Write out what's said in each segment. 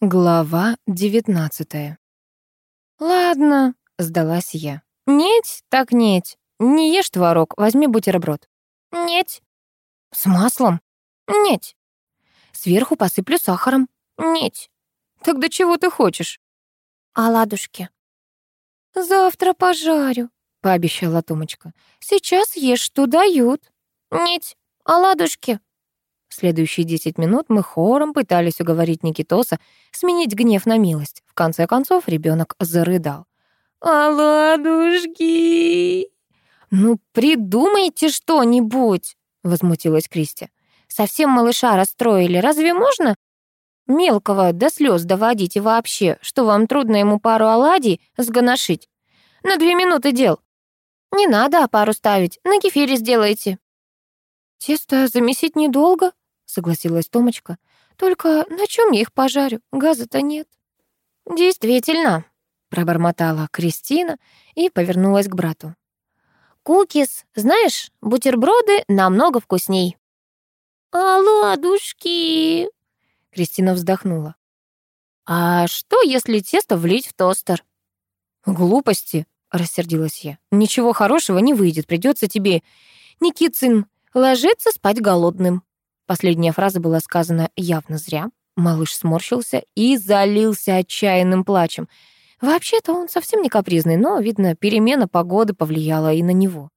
Глава девятнадцатая. «Ладно», — сдалась я. «Неть, так неть. Не ешь творог, возьми бутерброд». «Неть». «С маслом?» «Неть». «Сверху посыплю сахаром». «Неть». «Тогда чего ты хочешь?» «Оладушки». «Завтра пожарю», — пообещала Томочка. «Сейчас ешь, что дают». «Неть, оладушки». Следующие десять минут мы хором пытались уговорить Никитоса сменить гнев на милость. В конце концов ребенок зарыдал. «Оладушки!» «Ну, придумайте что-нибудь!» — возмутилась Кристи. «Совсем малыша расстроили. Разве можно мелкого до слез доводить и вообще, что вам трудно ему пару оладий сгоношить? На две минуты дел. Не надо пару ставить, на кефире сделайте». «Тесто замесить недолго», — согласилась Томочка. «Только на чем я их пожарю? Газа-то нет». «Действительно», — пробормотала Кристина и повернулась к брату. «Кукис, знаешь, бутерброды намного вкусней». «Оладушки!» — Кристина вздохнула. «А что, если тесто влить в тостер?» «Глупости», — рассердилась я. «Ничего хорошего не выйдет, придется тебе, Никитцин, ложиться спать голодным». Последняя фраза была сказана явно зря. Малыш сморщился и залился отчаянным плачем. Вообще-то он совсем не капризный, но, видно, перемена погоды повлияла и на него.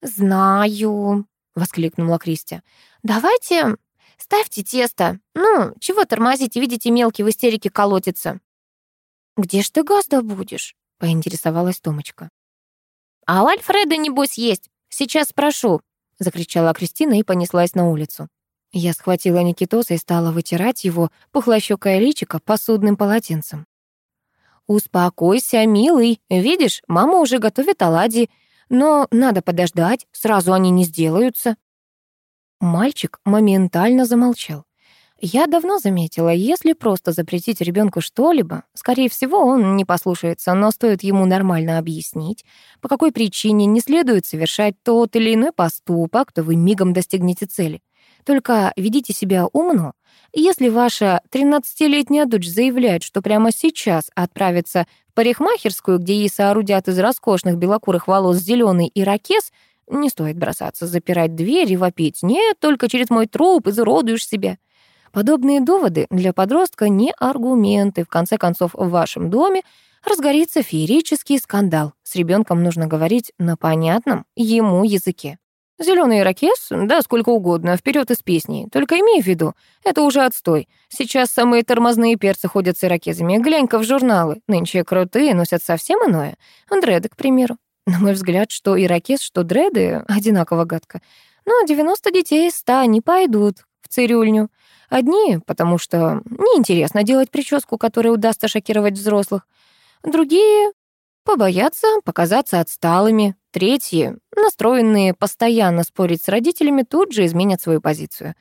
«Знаю», — воскликнула Кристи. «Давайте ставьте тесто. Ну, чего тормозите, видите, мелкий в истерике колотится». «Где ж ты газ добудешь?» — поинтересовалась Томочка. «А у Альфреда, небось, есть. Сейчас спрошу», — закричала Кристина и понеслась на улицу. Я схватила Никитоса и стала вытирать его пухлощёкое личико посудным полотенцем. «Успокойся, милый. Видишь, мама уже готовит оладьи. Но надо подождать, сразу они не сделаются». Мальчик моментально замолчал. Я давно заметила, если просто запретить ребенку что-либо, скорее всего, он не послушается, но стоит ему нормально объяснить, по какой причине не следует совершать тот или иной поступок, то вы мигом достигнете цели. Только ведите себя умно. Если ваша 13-летняя дочь заявляет, что прямо сейчас отправится в парикмахерскую, где ей соорудят из роскошных белокурых волос зеленый ирокез, не стоит бросаться, запирать дверь и вопить. Нет, только через мой труп изуродуешь себя. Подобные доводы для подростка не аргументы. В конце концов, в вашем доме разгорится феерический скандал. С ребенком нужно говорить на понятном ему языке. Зеленый ирокез? Да, сколько угодно, вперед из песни. Только имей в виду, это уже отстой. Сейчас самые тормозные перцы ходят с ирокезами. Глянь-ка в журналы. Нынче крутые носят совсем иное. Дреды, к примеру. На мой взгляд, что ирокез, что дреды одинаково гадко. Но 90 детей из 100 не пойдут в цирюльню. Одни, потому что неинтересно делать прическу, которая удастся шокировать взрослых. Другие побоятся показаться отсталыми. Третьи, настроенные постоянно спорить с родителями, тут же изменят свою позицию.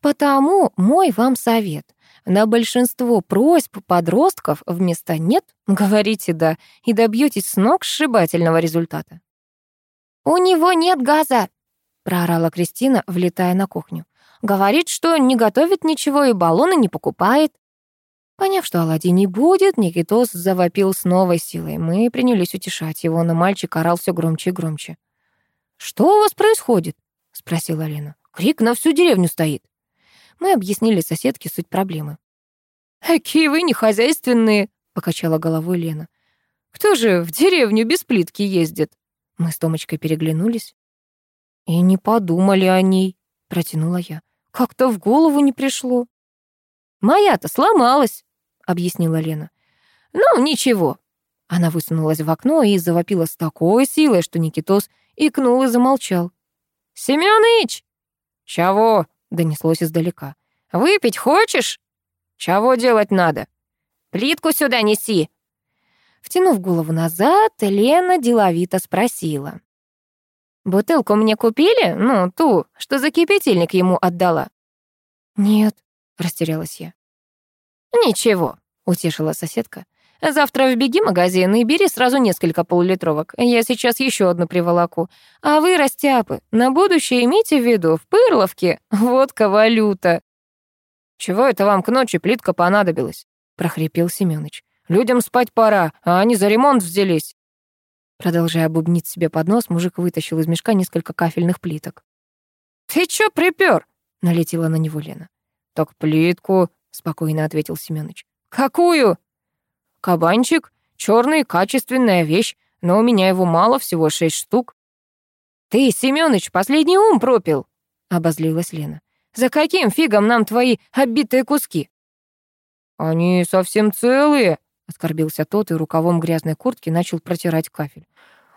Потому мой вам совет. На большинство просьб подростков вместо «нет» говорите «да» и добьетесь с ног сшибательного результата. «У него нет газа!» — проорала Кристина, влетая на кухню. Говорит, что не готовит ничего и баллоны не покупает. Поняв, что оладий не будет, Никитос завопил с новой силой. Мы принялись утешать его, но мальчик орал все громче и громче. «Что у вас происходит?» — спросила Лена. «Крик на всю деревню стоит». Мы объяснили соседке суть проблемы. «Какие вы нехозяйственные!» — покачала головой Лена. «Кто же в деревню без плитки ездит?» Мы с Томочкой переглянулись. «И не подумали о ней», — протянула я. Как-то в голову не пришло. «Моя-то сломалась», — объяснила Лена. «Ну, ничего». Она высунулась в окно и завопила с такой силой, что Никитос икнул и замолчал. «Семёныч!» «Чего?» — донеслось издалека. «Выпить хочешь?» «Чего делать надо?» «Плитку сюда неси!» Втянув голову назад, Лена деловито спросила. «Бутылку мне купили? Ну, ту, что за кипятильник ему отдала?» «Нет», — растерялась я. «Ничего», — утешила соседка. «Завтра в беги магазин и бери сразу несколько полулитровок. Я сейчас еще одну приволоку. А вы, растяпы, на будущее имейте в виду, в Пырловке водка валюта». «Чего это вам к ночи плитка понадобилась?» прохрипел Семёныч. «Людям спать пора, а они за ремонт взялись». Продолжая бубнить себе под нос, мужик вытащил из мешка несколько кафельных плиток. «Ты чё припёр?» — налетела на него Лена. «Так плитку», — спокойно ответил Семёныч. «Какую?» «Кабанчик, чёрный, качественная вещь, но у меня его мало, всего шесть штук». «Ты, Семёныч, последний ум пропил!» — обозлилась Лена. «За каким фигом нам твои оббитые куски?» «Они совсем целые», — оскорбился тот и рукавом грязной куртки начал протирать кафель.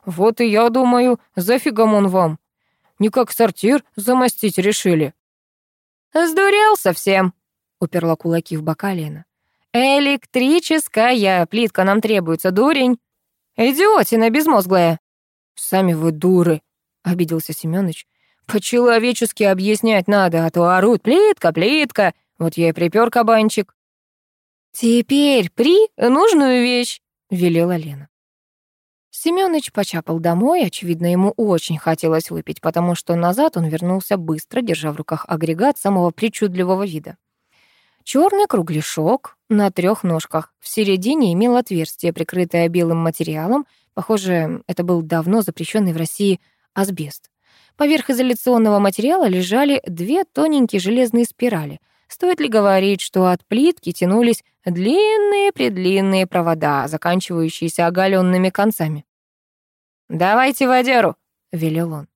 «Вот и я думаю, за фигом он вам? Не как сортир замостить решили». «Сдурел совсем», — уперла кулаки в бока Лена. «Электрическая плитка нам требуется, дурень. Идиотина безмозглая». «Сами вы дуры», — обиделся Семёныч. «По-человечески объяснять надо, а то орут плитка, плитка. Вот я и припёр кабанчик». «Теперь при нужную вещь», — велела Лена. Семёныч почапал домой, очевидно, ему очень хотелось выпить, потому что назад он вернулся быстро, держа в руках агрегат самого причудливого вида. Черный кругляшок на трех ножках. В середине имел отверстие, прикрытое белым материалом. Похоже, это был давно запрещенный в России асбест. Поверх изоляционного материала лежали две тоненькие железные спирали. Стоит ли говорить, что от плитки тянулись длинные-предлинные провода, заканчивающиеся оголенными концами? «Давайте водяру», — велел он.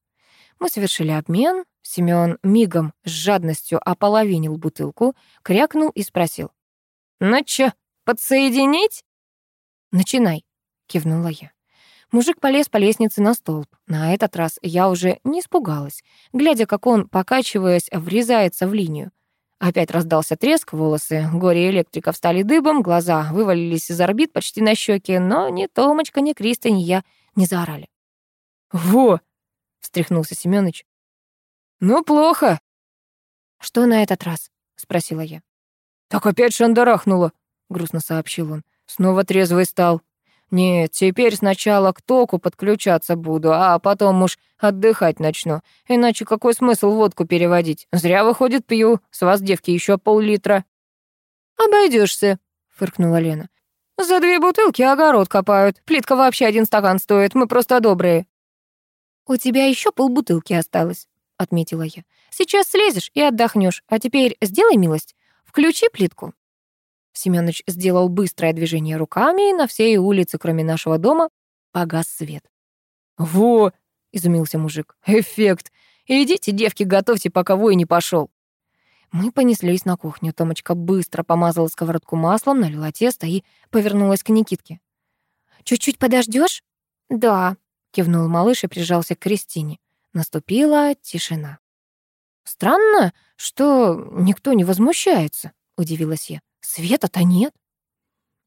Мы совершили обмен. Семён мигом с жадностью ополовинил бутылку, крякнул и спросил. «Ну чё, подсоединить?» «Начинай», — кивнула я. Мужик полез по лестнице на столб. На этот раз я уже не испугалась, глядя, как он, покачиваясь, врезается в линию. Опять раздался треск, волосы горе электрика встали дыбом, глаза вывалились из орбит почти на щеки, но ни Томочка, ни Кристи, ни я не заорали. «Во!» — встряхнулся Семёныч. «Ну, плохо». «Что на этот раз?» — спросила я. «Так опять шандарахнуло», — грустно сообщил он. «Снова трезвый стал». Нет, теперь сначала к току подключаться буду, а потом уж отдыхать начну. Иначе какой смысл водку переводить? Зря, выходит, пью. С вас, девки, еще пол-литра. Обойдешься, фыркнула Лена. За две бутылки огород копают. Плитка вообще один стакан стоит. Мы просто добрые. У тебя еще полбутылки осталось, отметила я. Сейчас слезешь и отдохнешь. А теперь сделай милость. Включи плитку. Семёныч сделал быстрое движение руками, и на всей улице, кроме нашего дома, погас свет. «Во!» — изумился мужик. «Эффект! Идите, девки, готовьте, пока вой не пошел. Мы понеслись на кухню. Томочка быстро помазала сковородку маслом, налила тесто и повернулась к Никитке. «Чуть-чуть подождешь? «Да», — кивнул малыш и прижался к Кристине. Наступила тишина. «Странно, что никто не возмущается», — удивилась я. Света-то нет.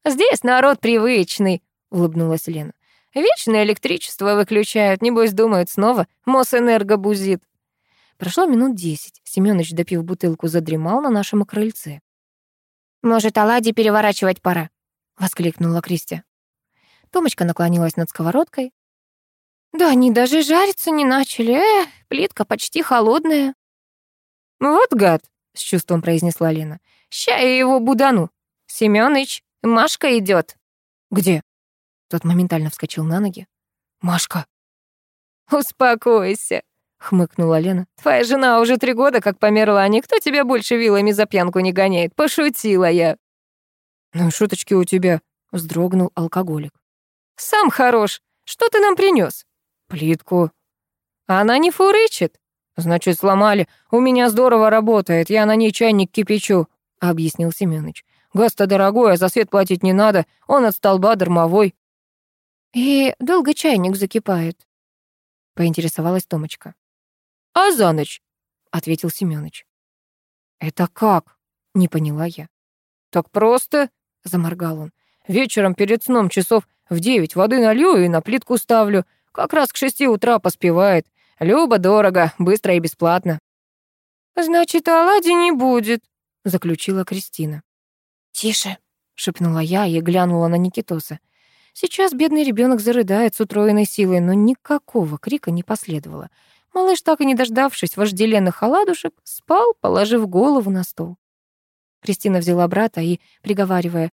Здесь народ привычный, улыбнулась Лена. Вечное электричество выключают, небось думают снова Мосэнерго бузит. Прошло минут десять. Семёныч, допив бутылку, задремал на нашем крыльце. «Может, оладьи переворачивать пора?» — воскликнула Кристи. Томочка наклонилась над сковородкой. «Да они даже жариться не начали. Эх, плитка почти холодная». «Вот гад!» — с чувством произнесла Лена. Ща я его будану. Семёныч, Машка идет. Где? Тот моментально вскочил на ноги. Машка. Успокойся, хмыкнула Лена. Твоя жена уже три года как померла, а никто тебя больше вилами за пьянку не гоняет. Пошутила я. Ну, шуточки у тебя, вздрогнул алкоголик. Сам хорош. Что ты нам принес? Плитку. Она не фурычит. Значит, сломали. У меня здорово работает. Я на ней чайник кипячу. — объяснил Семёныч. «Газ-то дорогой, а за свет платить не надо, он от столба дармовой». «И долго чайник закипает?» — поинтересовалась Томочка. «А за ночь?» — ответил Семёныч. «Это как?» — не поняла я. «Так просто», — заморгал он. «Вечером перед сном часов в девять воды налью и на плитку ставлю. Как раз к шести утра поспевает. Любо дорого, быстро и бесплатно». «Значит, оладий не будет», заключила Кристина. «Тише», — шепнула я и глянула на Никитоса. Сейчас бедный ребенок зарыдает с утроенной силой, но никакого крика не последовало. Малыш, так и не дождавшись вожделенных оладушек, спал, положив голову на стол. Кристина взяла брата и, приговаривая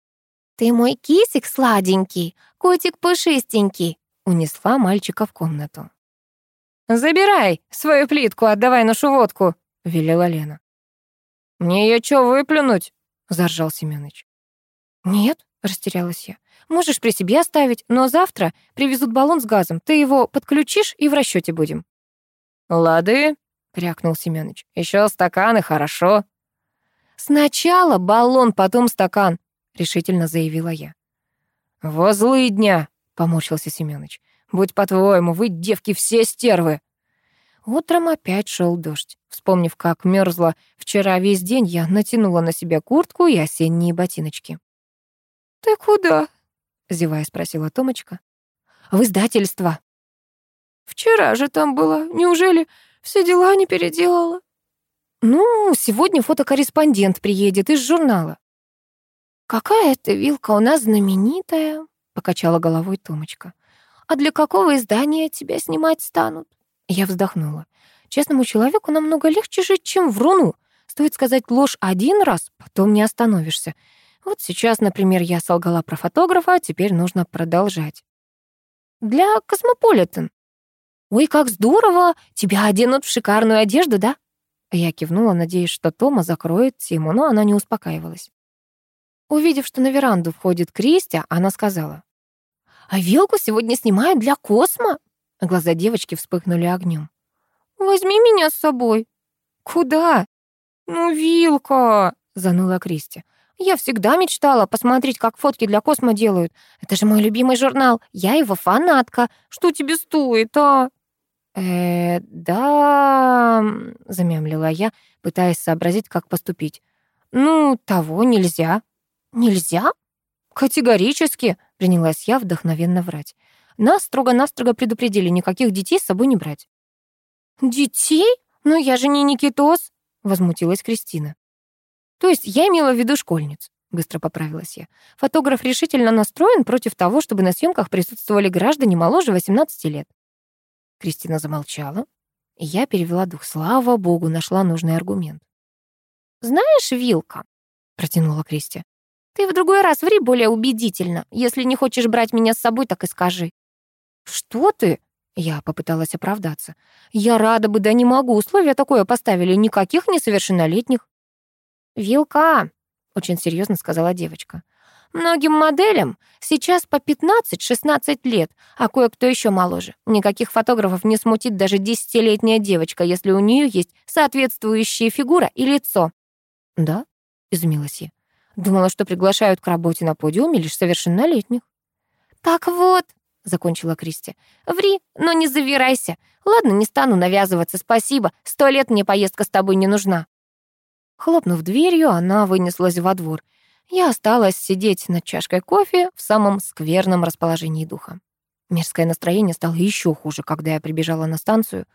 «Ты мой кисик сладенький, котик пушистенький», унесла мальчика в комнату. «Забирай свою плитку, отдавай нашу водку», — велела Лена. «Мне ее чё, выплюнуть?» — заржал Семёныч. «Нет», — растерялась я. «Можешь при себе оставить, но завтра привезут баллон с газом. Ты его подключишь, и в расчете будем». «Лады», — крякнул Семёныч. «Еще стакан, и хорошо». «Сначала баллон, потом стакан», — решительно заявила я. «Во злые дня», — поморщился Семёныч. «Будь по-твоему, вы, девки, все стервы». Утром опять шел дождь. Вспомнив, как мерзла вчера весь день, я натянула на себя куртку и осенние ботиночки. «Ты куда?» — зевая спросила Томочка. «В издательство». «Вчера же там была. Неужели все дела не переделала?» «Ну, сегодня фотокорреспондент приедет из журнала». «Какая ты вилка у нас знаменитая», — покачала головой Томочка. «А для какого издания тебя снимать станут?» Я вздохнула. Честному человеку намного легче жить, чем вруну. Стоит сказать ложь один раз, потом не остановишься. Вот сейчас, например, я солгала про фотографа, а теперь нужно продолжать. Для Космополитен. «Ой, как здорово! Тебя оденут в шикарную одежду, да?» Я кивнула, надеясь, что Тома закроет тему, но она не успокаивалась. Увидев, что на веранду входит Кристи, она сказала. «А вилку сегодня снимают для Космо?» Глаза девочки вспыхнули огнем. «Возьми меня с собой». «Куда?» «Ну, вилка», — заныла Кристи. «Я всегда мечтала посмотреть, как фотки для Космо делают. Это же мой любимый журнал. Я его фанатка. Что тебе стоит, а?» «Э, да...» — замямлила я, пытаясь сообразить, как поступить. «Ну, того нельзя». «Нельзя?» «Категорически», — принялась я вдохновенно врать. Нас строго-настрого предупредили никаких детей с собой не брать. «Детей? Но я же не Никитос!» — возмутилась Кристина. «То есть я имела в виду школьниц», — быстро поправилась я. «Фотограф решительно настроен против того, чтобы на съемках присутствовали граждане моложе 18 лет». Кристина замолчала, и я перевела дух. Слава богу, нашла нужный аргумент. «Знаешь, Вилка», — протянула Кристи, «ты в другой раз ври более убедительно. Если не хочешь брать меня с собой, так и скажи». «Что ты?» Я попыталась оправдаться. «Я рада бы, да не могу. Условия такое поставили. Никаких несовершеннолетних». «Вилка», — очень серьезно сказала девочка. «Многим моделям сейчас по 15-16 лет, а кое-кто еще моложе. Никаких фотографов не смутит даже десятилетняя девочка, если у нее есть соответствующая фигура и лицо». «Да?» — изумилась я. Думала, что приглашают к работе на подиуме лишь совершеннолетних. «Так вот», — закончила Кристи. «Ври, но не завирайся. Ладно, не стану навязываться, спасибо. Сто лет мне поездка с тобой не нужна». Хлопнув дверью, она вынеслась во двор. Я осталась сидеть над чашкой кофе в самом скверном расположении духа. Мерзкое настроение стало еще хуже, когда я прибежала на станцию.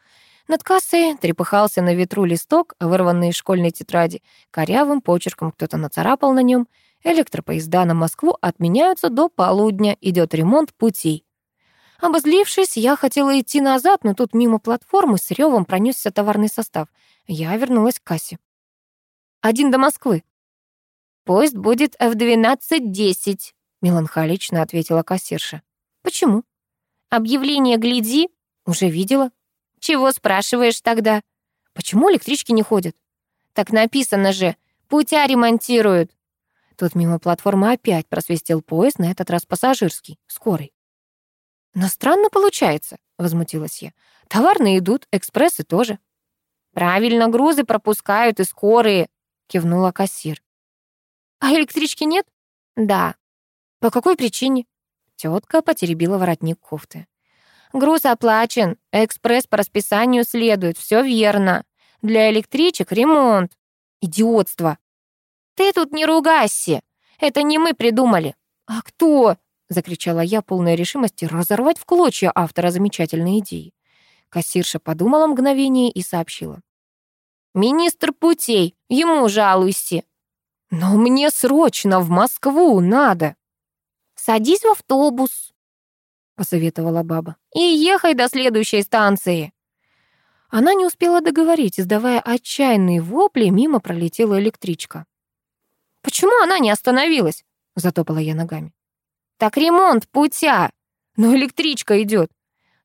Над кассой трепыхался на ветру листок, вырванный из школьной тетради. Корявым почерком кто-то нацарапал на нем. Электропоезда на Москву отменяются до полудня, идет ремонт путей. Обозлившись, я хотела идти назад, но тут мимо платформы с ревом пронесся товарный состав. Я вернулась к кассе. «Один до Москвы». «Поезд будет в 12.10», — меланхолично ответила кассирша. «Почему?» «Объявление гляди». «Уже видела». «Чего спрашиваешь тогда?» «Почему электрички не ходят?» «Так написано же, путя ремонтируют». Тут мимо платформы опять просвистел поезд, на этот раз пассажирский, скорый. «Но странно получается», — возмутилась я. «Товарные идут, экспрессы тоже». «Правильно, грузы пропускают и скорые», — кивнула кассир. «А электрички нет?» «Да». «По какой причине?» Тетка потеребила воротник кофты. «Груз оплачен, экспресс по расписанию следует, все верно. Для электричек ремонт. Идиотство!» «Ты тут не ругайся, это не мы придумали». «А кто?» — закричала я, полная решимости разорвать в клочья автора замечательной идеи. Кассирша подумала мгновение и сообщила. «Министр путей, ему жалуйся». «Но мне срочно в Москву надо». «Садись в автобус», — посоветовала баба, «и ехай до следующей станции». Она не успела договорить, издавая отчаянные вопли, мимо пролетела электричка. «Почему она не остановилась?» — затопала я ногами. Так ремонт путя. Но электричка идет.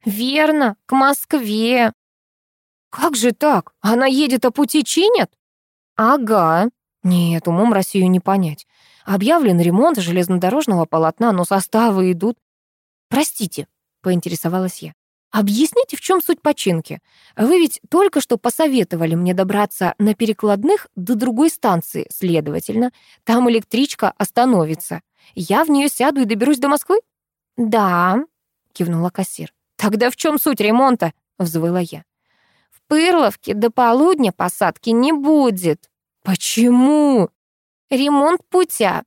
Верно, к Москве. Как же так? Она едет, а пути чинят? Ага. Нет, умом Россию не понять. Объявлен ремонт железнодорожного полотна, но составы идут. Простите, поинтересовалась я. Объясните, в чем суть починки? Вы ведь только что посоветовали мне добраться на перекладных до другой станции, следовательно, там электричка остановится. Я в нее сяду и доберусь до Москвы? Да, кивнула кассир. Тогда в чем суть ремонта? взвыла я. В Пырловке до полудня посадки не будет. Почему? Ремонт путя.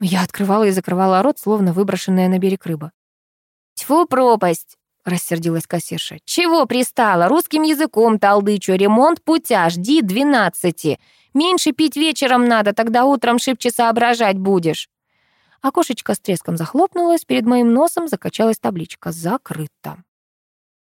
Я открывала и закрывала рот, словно выброшенная на берег рыба. Тьфу, пропасть рассердилась кассирша. «Чего пристала? Русским языком толдычу. Ремонт путя. Жди двенадцати. Меньше пить вечером надо, тогда утром шибче соображать будешь». Окошечко с треском захлопнулось, перед моим носом закачалась табличка «Закрыто».